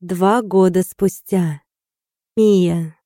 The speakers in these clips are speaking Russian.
Два года спустя. Мия.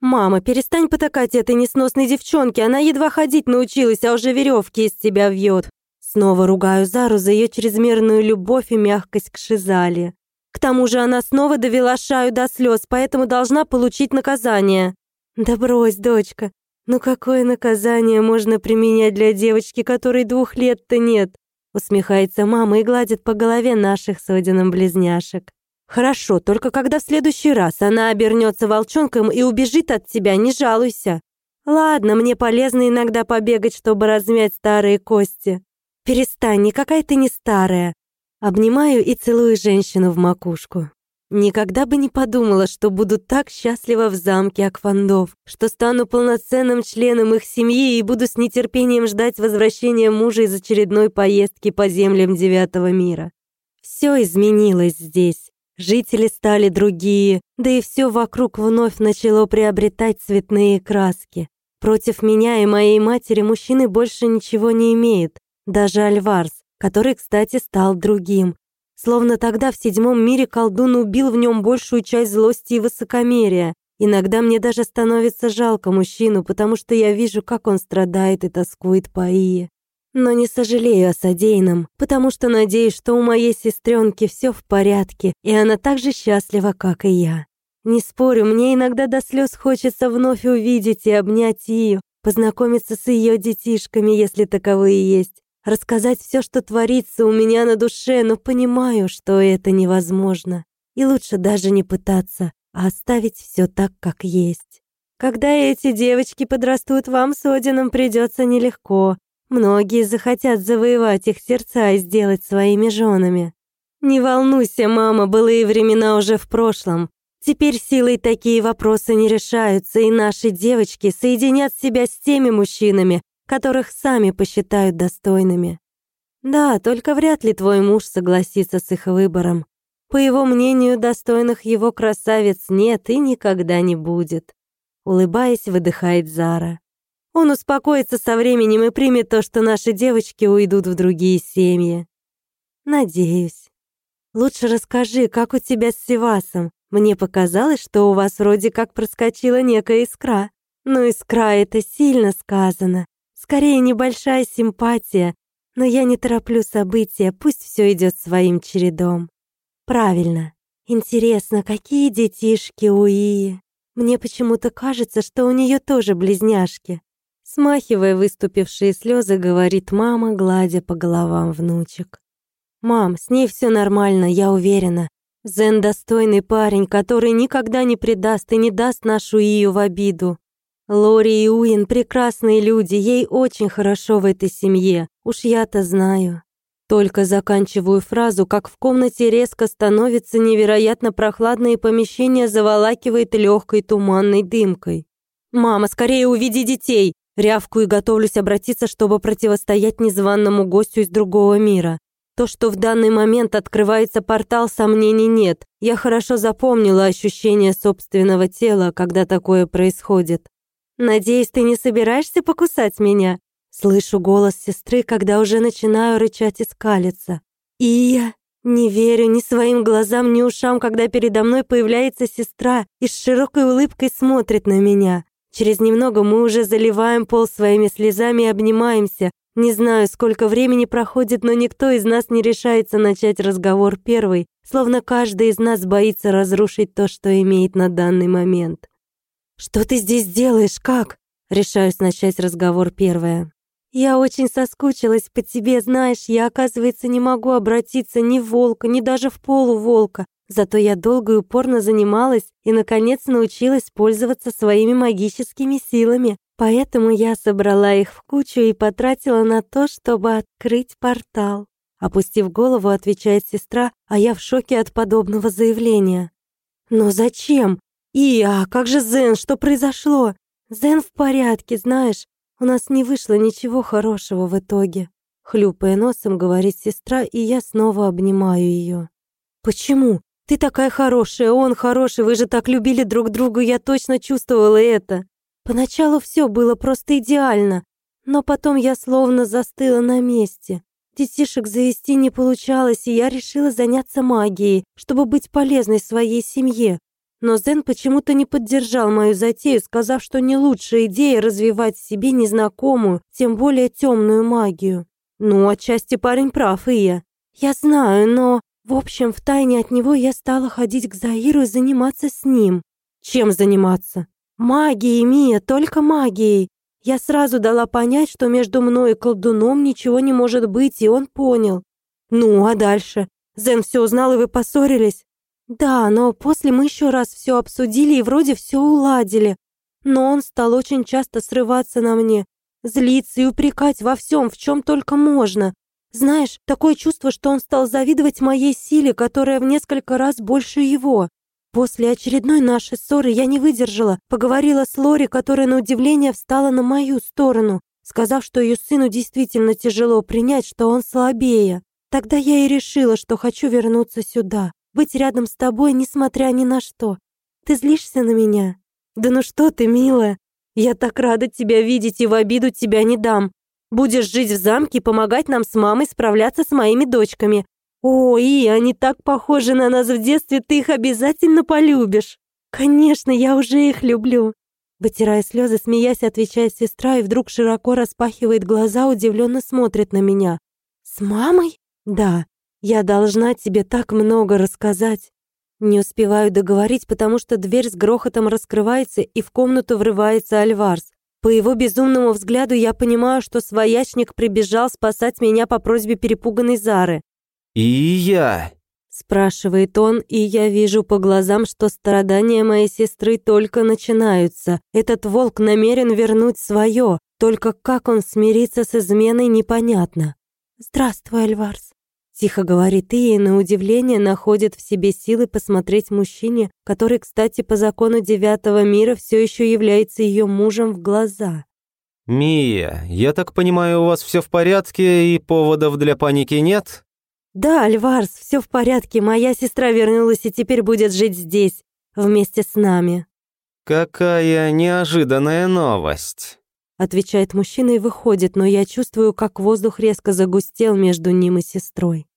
«Мама, перестань потакать этой несносной девчонке, она едва ходить научилась, а уже веревки из тебя вьет». Снова ругаю Зару за ее чрезмерную любовь и мягкость к Шизали. К тому же она снова довела Шаю до слез, поэтому должна получить наказание. Да брось, дочка, ну какое наказание можно применять для девочки, которой двух лет-то нет? Усмехается мама и гладит по голове наших с Одином близняшек. Хорошо, только когда в следующий раз она обернется волчонком и убежит от тебя, не жалуйся. Ладно, мне полезно иногда побегать, чтобы размять старые кости. Перестань, никакая ты не старая. Обнимаю и целую женщину в макушку. Никогда бы не подумала, что буду так счастлива в замке Аквандов, что стану полноценным членом их семьи и буду с нетерпением ждать возвращения мужа из очередной поездки по землям Девятого мира. Все изменилось здесь. Жители стали другие, да и все вокруг вновь начало приобретать цветные краски. Против меня и моей матери мужчины больше ничего не имеют, даже Альварс, который, кстати, стал другим. Словно тогда в седьмом мире колдун убил в нем большую часть злости и высокомерия. Иногда мне даже становится жалко мужчину, потому что я вижу, как он страдает и тоскует по Ие. Но не сожалею о содеянном, потому что надеюсь, что у моей сестренки все в порядке, и она так же счастлива, как и я. Не спорю, мне иногда до слез хочется вновь увидеть и обнять ее, познакомиться с ее детишками, если таковые есть, рассказать все, что творится у меня на душе, но понимаю, что это невозможно. И лучше даже не пытаться, а оставить все так, как есть. Когда эти девочки подрастут, вам с Одином придется нелегко, Многие захотят завоевать их сердца и сделать своими женами. Не волнуйся, мама, былые времена уже в прошлом. Теперь силой такие вопросы не решаются, и наши девочки соединят себя с теми мужчинами, которых сами посчитают достойными. Да, только вряд ли твой муж согласится с их выбором. По его мнению, достойных его красавиц нет и никогда не будет. Улыбаясь, выдыхает Зара. Он успокоится со временем и примет то, что наши девочки уйдут в другие семьи. Надеюсь. Лучше расскажи, как у тебя с Севасом. Мне показалось, что у вас вроде как проскочила некая искра. Но искра — это сильно сказано. Скорее, небольшая симпатия. Но я не тороплю события, пусть все идет своим чередом. Правильно. Интересно, какие детишки у Ии? Мне почему-то кажется, что у нее тоже близняшки. Смахивая выступившие слезы, говорит мама, гладя по головам внучек. «Мам, с ней все нормально, я уверена. Зен достойный парень, который никогда не предаст и не даст нашу Ию в обиду. Лори и Уин прекрасные люди, ей очень хорошо в этой семье, уж я-то знаю». Только заканчиваю фразу, как в комнате резко становится невероятно прохладно и помещение заволакивает легкой туманной дымкой. «Мама, скорее уведи детей!» Рявку и готовлюсь обратиться, чтобы противостоять незваному гостю из другого мира. То, что в данный момент открывается портал, сомнений нет. Я хорошо запомнила ощущение собственного тела, когда такое происходит. «Надеюсь, ты не собираешься покусать меня?» Слышу голос сестры, когда уже начинаю рычать и скалиться. И я не верю ни своим глазам, ни ушам, когда передо мной появляется сестра и с широкой улыбкой смотрит на меня. Через немного мы уже заливаем пол своими слезами и обнимаемся. Не знаю, сколько времени проходит, но никто из нас не решается начать разговор первый, словно каждый из нас боится разрушить то, что имеет на данный момент. «Что ты здесь делаешь? Как?» Решаюсь начать разговор первая. «Я очень соскучилась по тебе, знаешь, я, оказывается, не могу обратиться ни в волка, ни даже в полуволка. Зато я долго и упорно занималась и, наконец, научилась пользоваться своими магическими силами. Поэтому я собрала их в кучу и потратила на то, чтобы открыть портал. Опустив голову, отвечает сестра, а я в шоке от подобного заявления. «Но зачем? И, а как же Зен, что произошло? Зен в порядке, знаешь, у нас не вышло ничего хорошего в итоге». Хлюпая носом, говорит сестра, и я снова обнимаю ее. «Почему? Ты такая хорошая, он хороший, вы же так любили друг друга, я точно чувствовала это. Поначалу все было просто идеально, но потом я словно застыла на месте. Детишек завести не получалось, и я решила заняться магией, чтобы быть полезной своей семье. Но Зен почему-то не поддержал мою затею, сказав, что не лучшая идея развивать в себе незнакомую, тем более темную магию. Ну, отчасти парень прав, и я. Я знаю, но... В общем, втайне от него я стала ходить к Заиру и заниматься с ним. Чем заниматься? Магией, Мия, только магией. Я сразу дала понять, что между мной и колдуном ничего не может быть, и он понял. Ну, а дальше? Зен все узнал, и вы поссорились? Да, но после мы еще раз все обсудили и вроде все уладили. Но он стал очень часто срываться на мне, злиться и упрекать во всем, в чем только можно. Знаешь, такое чувство, что он стал завидовать моей силе, которая в несколько раз больше его. После очередной нашей ссоры я не выдержала, поговорила с Лори, которая на удивление встала на мою сторону, сказав, что ее сыну действительно тяжело принять, что он слабее. Тогда я и решила, что хочу вернуться сюда быть рядом с тобой, несмотря ни на что. Ты злишься на меня? Да ну что ты, милая? Я так рада тебя видеть и в обиду тебя не дам. Будешь жить в замке и помогать нам с мамой справляться с моими дочками. О, и они так похожи на нас в детстве, ты их обязательно полюбишь. Конечно, я уже их люблю. Вытирая слезы, смеясь, отвечает сестра и вдруг широко распахивает глаза, удивленно смотрит на меня. «С мамой?» «Да, я должна тебе так много рассказать. Не успеваю договорить, потому что дверь с грохотом раскрывается, и в комнату врывается Альварс. По его безумному взгляду я понимаю, что своячник прибежал спасать меня по просьбе перепуганной Зары. «И я?» Спрашивает он, и я вижу по глазам, что страдания моей сестры только начинаются. Этот волк намерен вернуть свое, только как он смирится с изменой, непонятно. «Здравствуй, Альварс», Тихо говорит и, и на удивление находит в себе силы посмотреть мужчине, который, кстати, по закону девятого мира все еще является ее мужем в глаза. «Мия, я так понимаю, у вас все в порядке и поводов для паники нет?» «Да, Альварс, все в порядке. Моя сестра вернулась и теперь будет жить здесь, вместе с нами». «Какая неожиданная новость!» Отвечает мужчина и выходит, но я чувствую, как воздух резко загустел между ним и сестрой.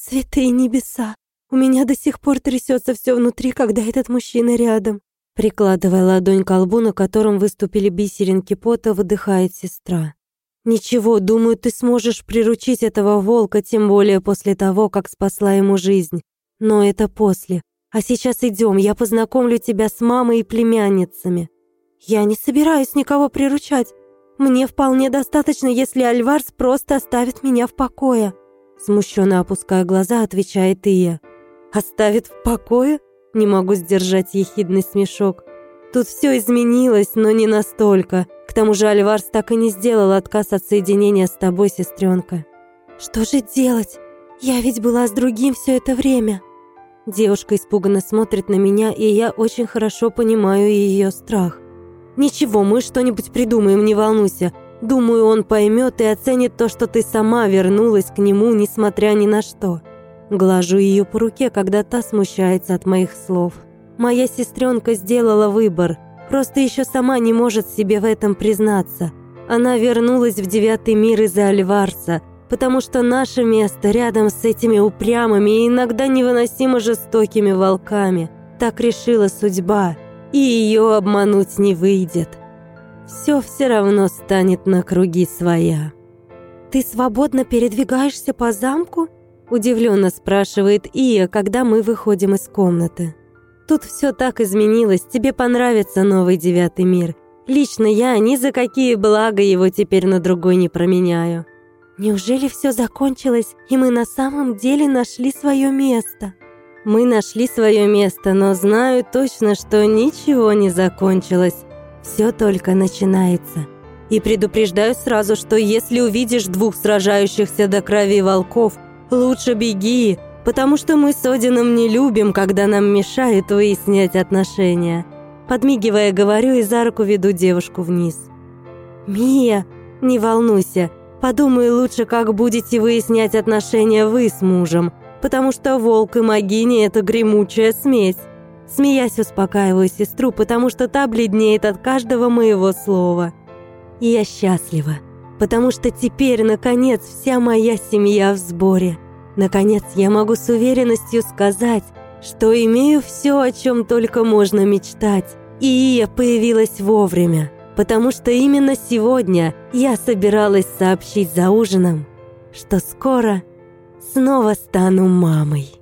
«Святые небеса! У меня до сих пор трясется все внутри, когда этот мужчина рядом!» Прикладывая ладонь к колбу, на котором выступили бисеринки пота, выдыхает сестра. «Ничего, думаю, ты сможешь приручить этого волка, тем более после того, как спасла ему жизнь. Но это после. А сейчас идем, я познакомлю тебя с мамой и племянницами». «Я не собираюсь никого приручать. Мне вполне достаточно, если Альварс просто оставит меня в покое». Смущенно опуская глаза, отвечает Ия. «Оставит в покое?» Не могу сдержать ехидный смешок. Тут все изменилось, но не настолько. К тому же Альварс так и не сделал отказ от соединения с тобой, сестренка. «Что же делать? Я ведь была с другим все это время». Девушка испуганно смотрит на меня, и я очень хорошо понимаю ее страх. «Ничего, мы что-нибудь придумаем, не волнуйся. Думаю, он поймет и оценит то, что ты сама вернулась к нему, несмотря ни на что». Глажу ее по руке, когда та смущается от моих слов. Моя сестренка сделала выбор, просто еще сама не может себе в этом признаться. Она вернулась в девятый мир из-за Альварса, потому что наше место рядом с этими упрямыми и иногда невыносимо жестокими волками. Так решила судьба и ее обмануть не выйдет. Все все равно станет на круги своя. «Ты свободно передвигаешься по замку?» Удивленно спрашивает Ия, когда мы выходим из комнаты. «Тут все так изменилось, тебе понравится новый девятый мир. Лично я ни за какие блага его теперь на другой не променяю». «Неужели все закончилось, и мы на самом деле нашли свое место?» Мы нашли свое место, но знаю точно, что ничего не закончилось. Все только начинается. И предупреждаю сразу, что если увидишь двух сражающихся до крови волков, лучше беги, потому что мы с Одином не любим, когда нам мешают выяснять отношения. Подмигивая, говорю и за руку веду девушку вниз. «Мия, не волнуйся, подумай лучше, как будете выяснять отношения вы с мужем потому что волк и магини — это гремучая смесь. Смеясь, успокаиваю сестру, потому что та бледнеет от каждого моего слова. И я счастлива. потому что теперь, наконец, вся моя семья в сборе. Наконец, я могу с уверенностью сказать, что имею все, о чем только можно мечтать. И Ия появилась вовремя, потому что именно сегодня я собиралась сообщить за ужином, что скоро снова стану мамой.